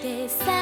てさ